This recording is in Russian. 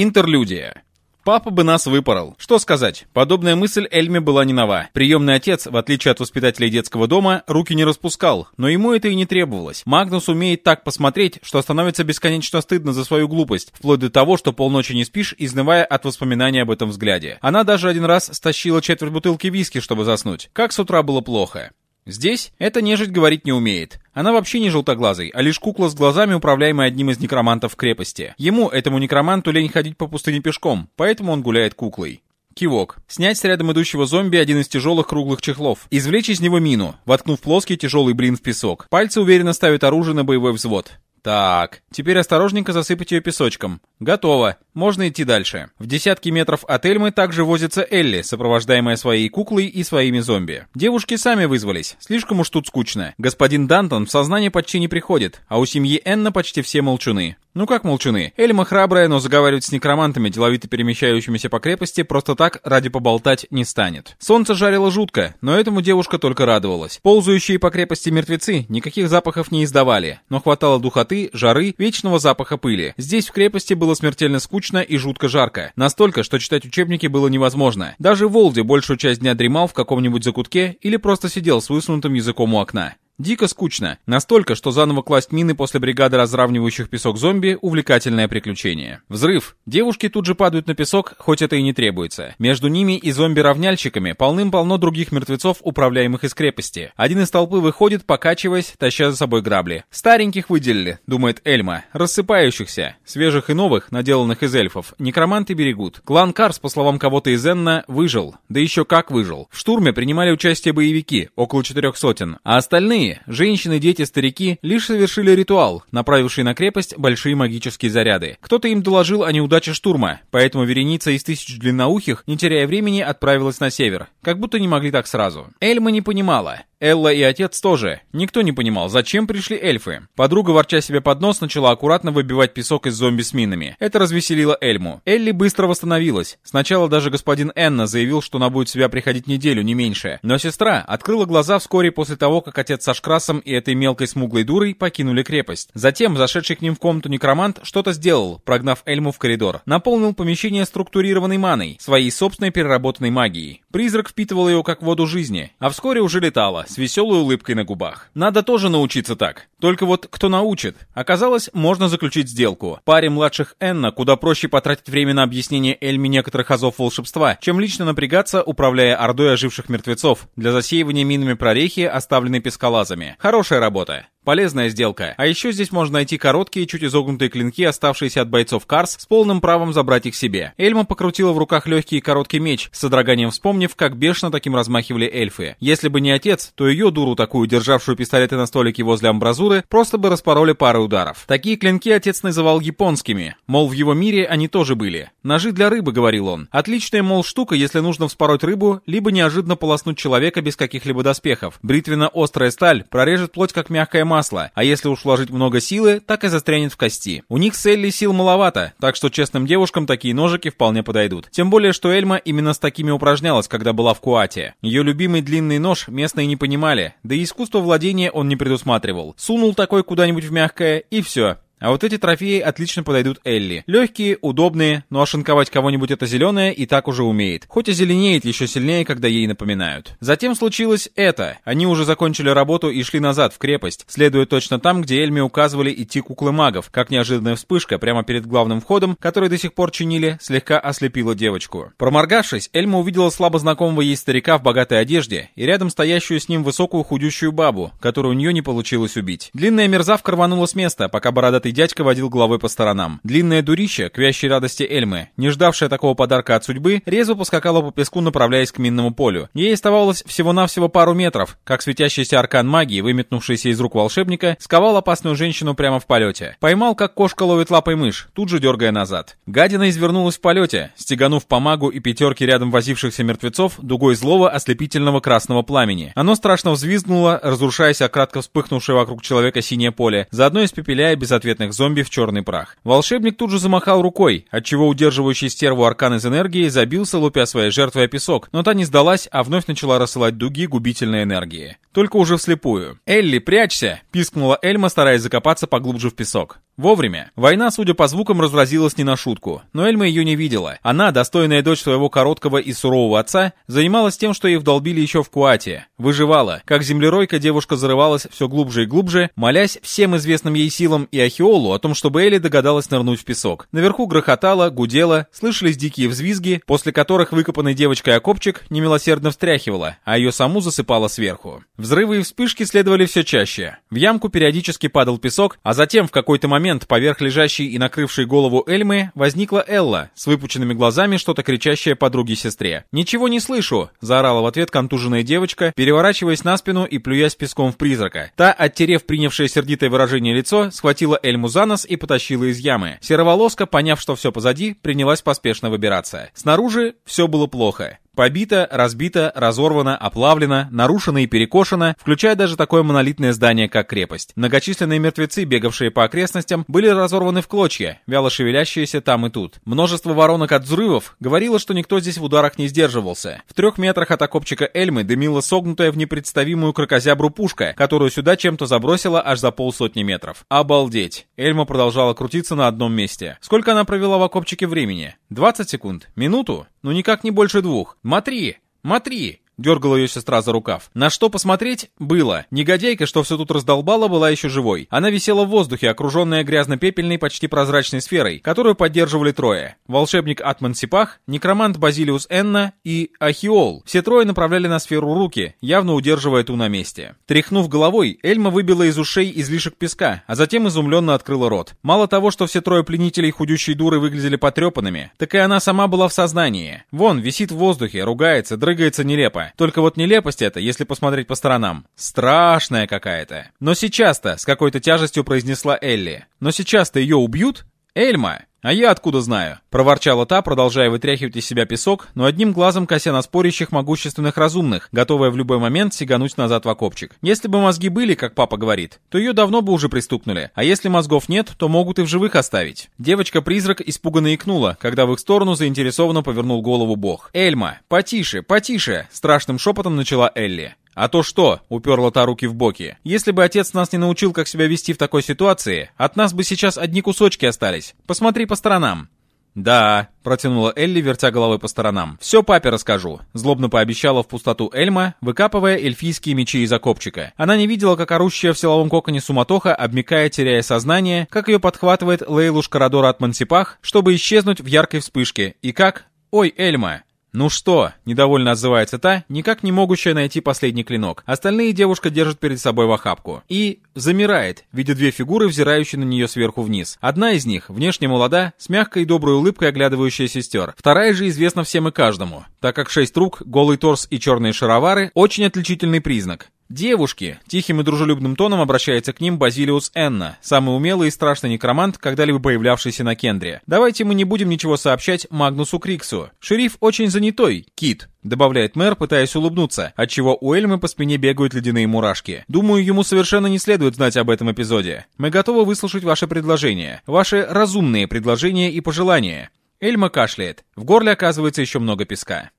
Интерлюдия. Папа бы нас выпорол. Что сказать? Подобная мысль Эльме была не нова. Приемный отец, в отличие от воспитателей детского дома, руки не распускал, но ему это и не требовалось. Магнус умеет так посмотреть, что становится бесконечно стыдно за свою глупость, вплоть до того, что полночи не спишь, изнывая от воспоминаний об этом взгляде. Она даже один раз стащила четверть бутылки виски, чтобы заснуть. Как с утра было плохо. Здесь эта нежить говорить не умеет. Она вообще не желтоглазый, а лишь кукла с глазами, управляемая одним из некромантов в крепости. Ему, этому некроманту, лень ходить по пустыне пешком, поэтому он гуляет куклой. Кивок. Снять с рядом идущего зомби один из тяжелых круглых чехлов. Извлечь из него мину, воткнув плоский тяжелый блин в песок. Пальцы уверенно ставят оружие на боевой взвод. Так, теперь осторожненько засыпать ее песочком. Готово. Можно идти дальше. В десятки метров от Эльмы также возится Элли, сопровождаемая своей куклой и своими зомби. Девушки сами вызвались. Слишком уж тут скучно. Господин Дантон в сознание почти не приходит, а у семьи Энна почти все молчуны. Ну как молчуны? Эльма храбрая, но заговаривать с некромантами, деловито перемещающимися по крепости, просто так ради поболтать не станет. Солнце жарило жутко, но этому девушка только радовалась. Ползающие по крепости мертвецы никаких запахов не издавали, но хватало духоты, жары, вечного запаха пыли. Здесь в крепости было смертельно скучно и жутко жарко. Настолько, что читать учебники было невозможно. Даже Волди большую часть дня дремал в каком-нибудь закутке или просто сидел с высунутым языком у окна. Дико скучно. Настолько, что заново класть мины после бригады разравнивающих песок зомби – увлекательное приключение. Взрыв. Девушки тут же падают на песок, хоть это и не требуется. Между ними и зомби-равняльщиками полным-полно других мертвецов, управляемых из крепости. Один из толпы выходит, покачиваясь, таща за собой грабли. Стареньких выделили, думает Эльма. Рассыпающихся. Свежих и новых, наделанных из эльфов, некроманты берегут. Клан Карс, по словам кого-то из Энна, выжил. Да еще как выжил. В штурме принимали участие боевики, около четырех сотен. А остальные остальные, женщины, дети, старики, лишь совершили ритуал, направивший на крепость большие магические заряды. Кто-то им доложил о неудаче штурма, поэтому вереница из тысяч длинноухих, не теряя времени, отправилась на север. Как будто не могли так сразу. Эльма не понимала. Элла и отец тоже. Никто не понимал, зачем пришли эльфы. Подруга, ворча себе под нос, начала аккуратно выбивать песок из зомби с минами. Это развеселило Эльму. Элли быстро восстановилась. Сначала даже господин Энна заявил, что она будет в себя приходить неделю, не меньше. Но сестра открыла глаза вскоре после того, как отец со Шкрасом и этой мелкой смуглой дурой покинули крепость. Затем, зашедший к ним в комнату некромант, что-то сделал, прогнав Эльму в коридор. Наполнил помещение структурированной маной, своей собственной переработанной магией. Призрак впитывал ее как воду жизни, а вскоре уже летала, с веселой улыбкой на губах. Надо тоже научиться так. Только вот кто научит? Оказалось, можно заключить сделку. Паре младших Энна куда проще потратить время на объяснение Эльми некоторых азов волшебства, чем лично напрягаться, управляя ордой оживших мертвецов для засеивания минами прорехи, оставленной пескалазами. Хорошая работа. Полезная сделка. А еще здесь можно найти короткие, чуть изогнутые клинки, оставшиеся от бойцов Карс, с полным правом забрать их себе. Эльма покрутила в руках легкий и короткий меч, с содроганием вспомнив, как бешено таким размахивали эльфы. Если бы не отец, то ее дуру такую, державшую пистолеты на столике возле амбразуры, просто бы распороли пару ударов. Такие клинки отец называл японскими. Мол, в его мире они тоже были. Ножи для рыбы, говорил он. Отличная, мол, штука, если нужно вспороть рыбу, либо неожиданно полоснуть человека без каких-либо доспехов. Бритвенно-острая сталь прорежет плоть, как мягкая масса, масла, а если уж вложить много силы, так и застрянет в кости. У них с Элли сил маловато, так что честным девушкам такие ножики вполне подойдут. Тем более, что Эльма именно с такими упражнялась, когда была в Куате. Ее любимый длинный нож местные не понимали, да и искусство владения он не предусматривал. Сунул такой куда-нибудь в мягкое, и все. А вот эти трофеи отлично подойдут Элли. Легкие, удобные, но ошинковать кого-нибудь это зеленое и так уже умеет. Хоть и зеленеет еще сильнее, когда ей напоминают. Затем случилось это. Они уже закончили работу и шли назад в крепость, следуя точно там, где Эльме указывали идти куклы магов, как неожиданная вспышка прямо перед главным входом, который до сих пор чинили, слегка ослепила девочку. Проморгавшись, Эльма увидела слабо знакомого ей старика в богатой одежде и рядом стоящую с ним высокую худющую бабу, которую у нее не получилось убить. Длинная мерзавка рванула с места, пока бородатый Бородатый дядька водил головой по сторонам. Длинное дурище, к вящей радости Эльмы, не ждавшая такого подарка от судьбы, резво поскакала по песку, направляясь к минному полю. Ей оставалось всего-навсего пару метров, как светящийся аркан магии, выметнувшийся из рук волшебника, сковал опасную женщину прямо в полете. Поймал, как кошка ловит лапой мышь, тут же дергая назад. Гадина извернулась в полете, стеганув по магу и пятерке рядом возившихся мертвецов дугой злого ослепительного красного пламени. Оно страшно взвизгнуло, разрушаясь о кратко вспыхнувшее вокруг человека синее поле, заодно испепеляя безответно бесцветных зомби в черный прах. Волшебник тут же замахал рукой, отчего удерживающий стерву аркан из энергии забился, лупя своей жертвой о песок, но та не сдалась, а вновь начала рассылать дуги губительной энергии. Только уже вслепую. «Элли, прячься!» — пискнула Эльма, стараясь закопаться поглубже в песок. Вовремя. Война, судя по звукам, разразилась не на шутку. Но Эльма ее не видела. Она, достойная дочь своего короткого и сурового отца, занималась тем, что ей вдолбили еще в Куате. Выживала. Как землеройка, девушка зарывалась все глубже и глубже, молясь всем известным ей силам и Ахиолу о том, чтобы Элли догадалась нырнуть в песок. Наверху грохотало, гудело, слышались дикие взвизги, после которых выкопанный девочкой окопчик немилосердно встряхивала, а ее саму засыпала сверху. Взрывы и вспышки следовали все чаще. В ямку периодически падал песок, а затем в какой-то момент поверх лежащей и накрывшей голову Эльмы возникла Элла с выпученными глазами, что-то кричащее подруге-сестре. «Ничего не слышу!» — заорала в ответ контуженная девочка, переворачиваясь на спину и плюясь песком в призрака. Та, оттерев принявшее сердитое выражение лицо, схватила Эльму за нос и потащила из ямы. Сероволоска, поняв, что все позади, принялась поспешно выбираться. Снаружи все было плохо. Побито, разбито, разорвано, оплавлено, нарушено и перекошено, включая даже такое монолитное здание, как крепость. Многочисленные мертвецы, бегавшие по окрестностям, были разорваны в клочья, вяло шевелящиеся там и тут. Множество воронок от взрывов говорило, что никто здесь в ударах не сдерживался. В трех метрах от окопчика Эльмы дымила согнутая в непредставимую крокозябру пушка, которую сюда чем-то забросила аж за полсотни метров. Обалдеть! Эльма продолжала крутиться на одном месте. Сколько она провела в окопчике времени? 20 секунд? Минуту? Ну никак не больше двух. «Матри! Матри!» Дергала ее сестра за рукав. На что посмотреть? Было. Негодяйка, что все тут раздолбала, была еще живой. Она висела в воздухе, окруженная грязно-пепельной, почти прозрачной сферой, которую поддерживали трое. Волшебник Атман Сипах, некромант Базилиус Энна и Ахиол. Все трое направляли на сферу руки, явно удерживая ту на месте. Тряхнув головой, Эльма выбила из ушей излишек песка, а затем изумленно открыла рот. Мало того, что все трое пленителей худющей дуры выглядели потрепанными, так и она сама была в сознании. Вон, висит в воздухе, ругается, дрыгается нелепо. Только вот нелепость это, если посмотреть по сторонам, страшная какая-то. Но сейчас-то, с какой-то тяжестью произнесла Элли. Но сейчас-то ее убьют? Эльма! «А я откуда знаю?» — проворчала та, продолжая вытряхивать из себя песок, но одним глазом кося на спорящих могущественных разумных, готовая в любой момент сигануть назад в окопчик. Если бы мозги были, как папа говорит, то ее давно бы уже пристукнули, а если мозгов нет, то могут и в живых оставить. Девочка-призрак испуганно икнула, когда в их сторону заинтересованно повернул голову бог. «Эльма, потише, потише!» — страшным шепотом начала Элли. «А то что?» — уперла та руки в боки. «Если бы отец нас не научил, как себя вести в такой ситуации, от нас бы сейчас одни кусочки остались. Посмотри по сторонам». «Да», — протянула Элли, вертя головой по сторонам. «Все папе расскажу», — злобно пообещала в пустоту Эльма, выкапывая эльфийские мечи из окопчика. Она не видела, как орущая в силовом коконе суматоха, обмикая, теряя сознание, как ее подхватывает Лейлуш Карадора от Мансипах, чтобы исчезнуть в яркой вспышке, и как... «Ой, Эльма, «Ну что?» — недовольно отзывается та, никак не могущая найти последний клинок. Остальные девушка держит перед собой в охапку. И замирает, видя две фигуры, взирающие на нее сверху вниз. Одна из них, внешне молода, с мягкой и доброй улыбкой оглядывающая сестер. Вторая же известна всем и каждому, так как шесть рук, голый торс и черные шаровары — очень отличительный признак. «Девушки!» — тихим и дружелюбным тоном обращается к ним Базилиус Энна, самый умелый и страшный некромант, когда-либо появлявшийся на Кендре. «Давайте мы не будем ничего сообщать Магнусу Криксу. Шериф очень занятой, Кит», — добавляет мэр, пытаясь улыбнуться, отчего у Эльмы по спине бегают ледяные мурашки. «Думаю, ему совершенно не следует знать об этом эпизоде. Мы готовы выслушать ваши предложения, ваши разумные предложения и пожелания». Эльма кашляет. В горле оказывается еще много песка.